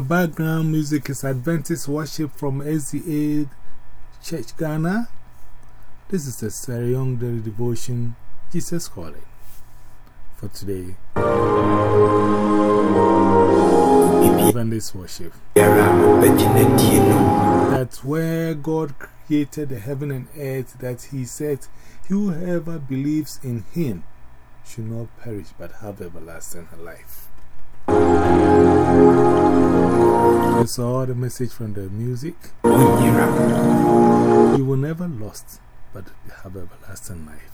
Background music is Adventist worship from SDA Church Ghana. This is the Young Daily Devotion, Jesus Calling, for today. Adventist worship. That's where God created the heaven and earth, that He said, Whoever believes in Him should not perish but have everlasting life. All the message from the music. You will never lost, but you have everlasting life.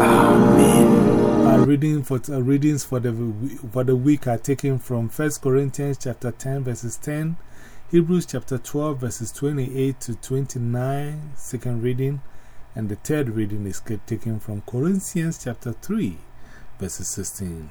Amen. Our, reading for, our readings for the, for the week are taken from 1 Corinthians chapter 10, verses 10, Hebrews chapter 12, verses 28 to 29, second reading, and the third reading is taken from Corinthians chapter 3, verses 16.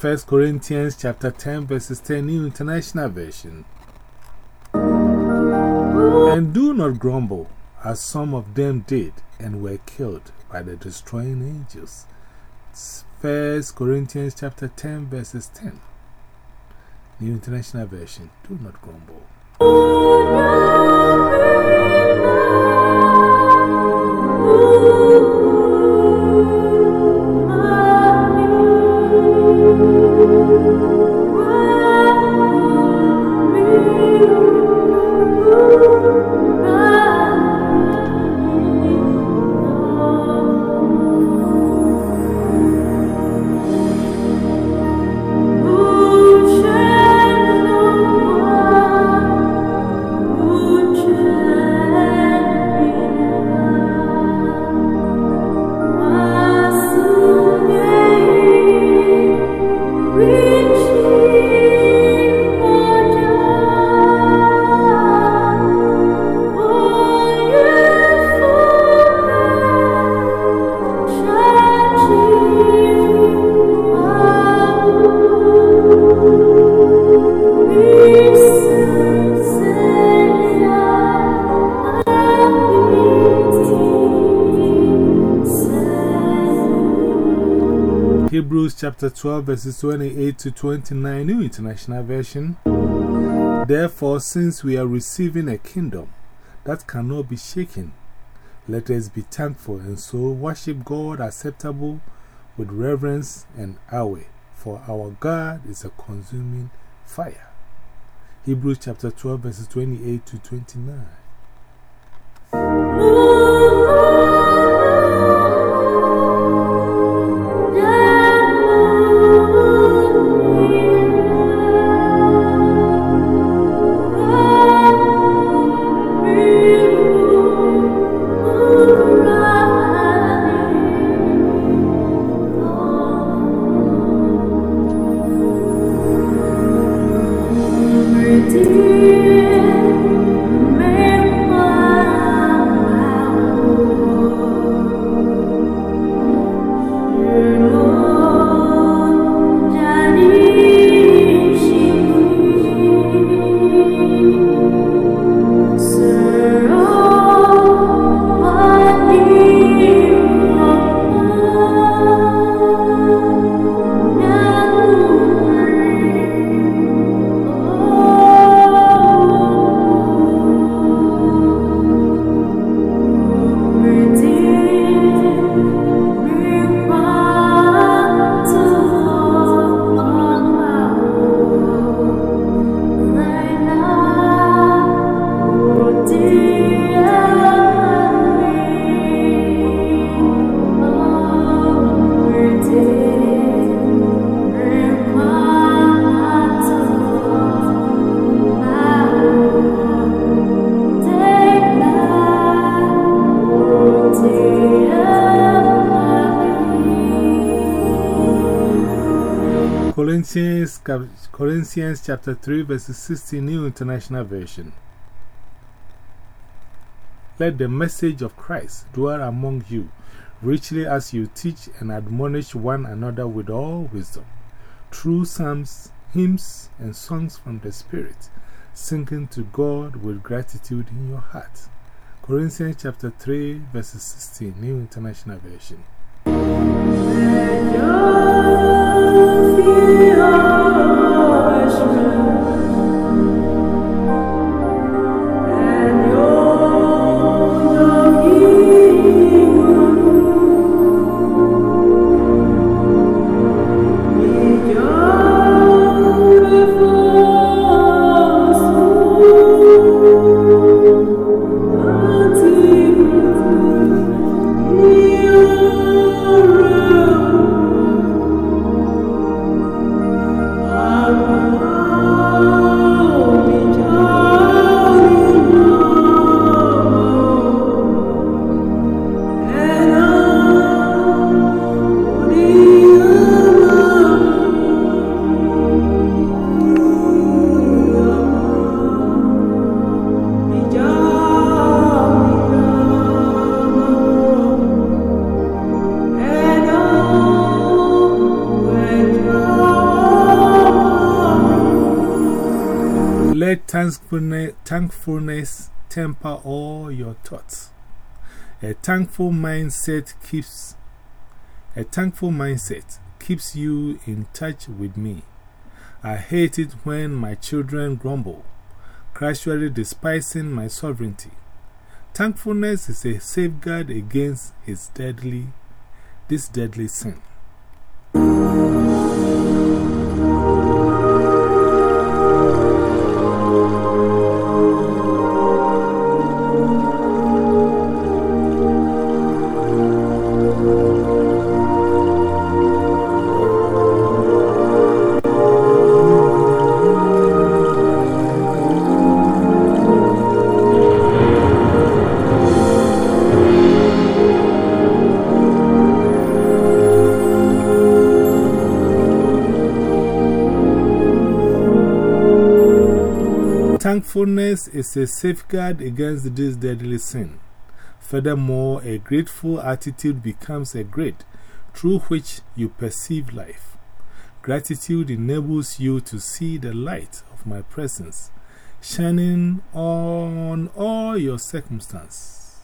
1 Corinthians chapter 10, verses 10, New International Version. And do not grumble, as some of them did and were killed by the destroying angels. 1 Corinthians chapter 10, verses 10. New International Version. Do not grumble. Hebrews chapter 12, verses 28 to 29, New International Version. Therefore, since we are receiving a kingdom that cannot be shaken, let us be thankful and so worship God acceptable with reverence and awe, for our God is a consuming fire. Hebrews chapter 12, verses 28 to 29. Corinthians, Corinthians chapter 3, verse 16, New International Version. Let the message of Christ dwell among you, richly as you teach and admonish one another with all wisdom, through psalms, hymns, and songs from the Spirit, singing to God with gratitude in your heart. Corinthians chapter 3, verses 16, New International Version. Thankfulness, temper all your thoughts. A thankful mindset keeps a thankful mindset keeps you in touch with me. I hate it when my children grumble, casually despising my sovereignty. Thankfulness is a safeguard against his deadly, this deadly sin. Thankfulness is a safeguard against this deadly sin. Furthermore, a grateful attitude becomes a grid through which you perceive life. Gratitude enables you to see the light of my presence shining on all your circumstances.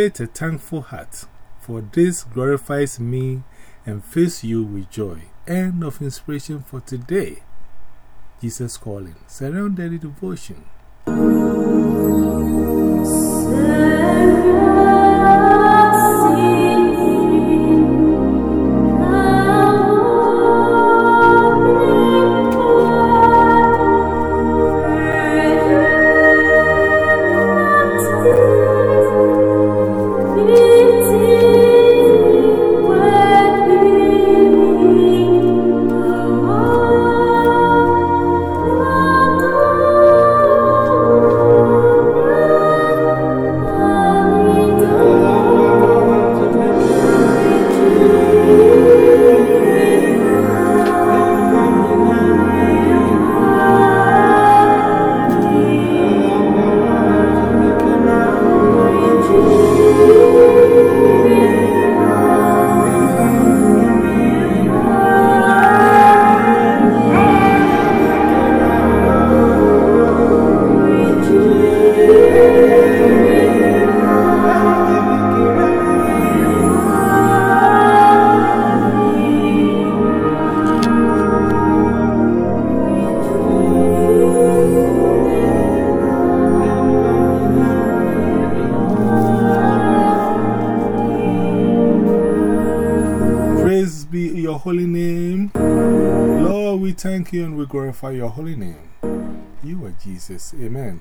Cultivate a thankful heart, for this glorifies me and fills you with joy. End of inspiration for today. Jesus calling. Sarah Young daily devotion. Thank you and we glorify your holy name. You are Jesus. Amen.